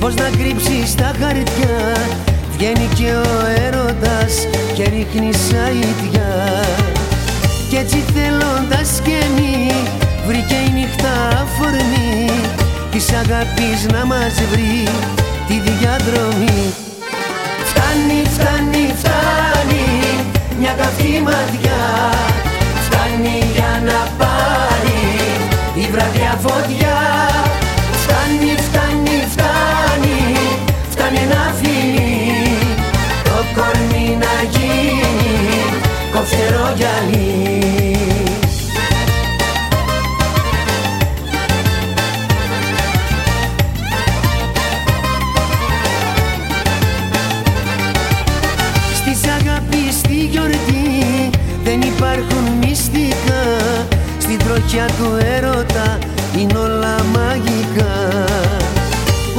Πώς να κρύψεις τα χαρτιά. Βγαίνει και ο έρωτας και ρίχνει σαϊτιά Κι έτσι θέλοντας και μη βρήκε η νύχτα αφορμή. Της αγάπης να μας βρει τη διαδρομή. Φτάνει, φτάνει, φτάνει μια καυτή μάτια Φτάνει για να πάρει η βραδιά φωτιά είναι όλα μαγικά.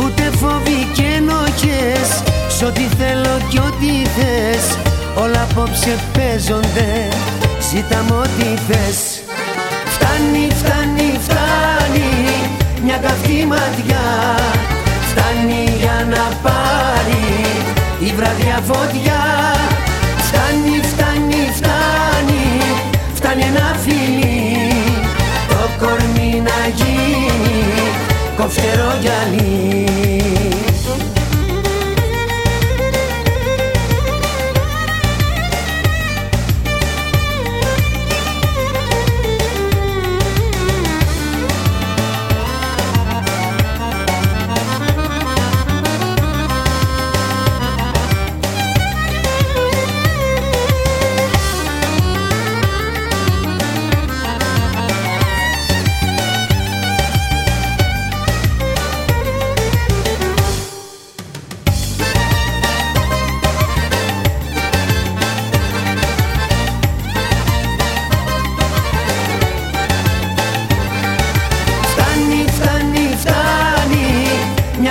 Ούτε φόβοι και ενοχές. Σ' ό,τι θέλω κι ό,τι θες. Όλα απόψε παίζονται. Ζήτα μου ό,τι θες. Φτάνει, φτάνει, φτάνει. Μια καυτή ματιά. Φτάνει για να πάρει Η βραδιά φωτιά Κοφτερό γυαλί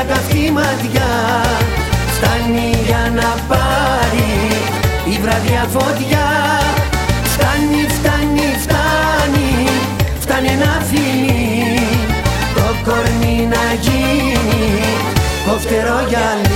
μια καυτή ματιά. Φτάνει για να πάρει η βραδιά φωτιά. Φτάνει, φτάνει, φτάνει, φτάνει ένα φιλί Το κορμί να γίνει κοφτερό γυαλί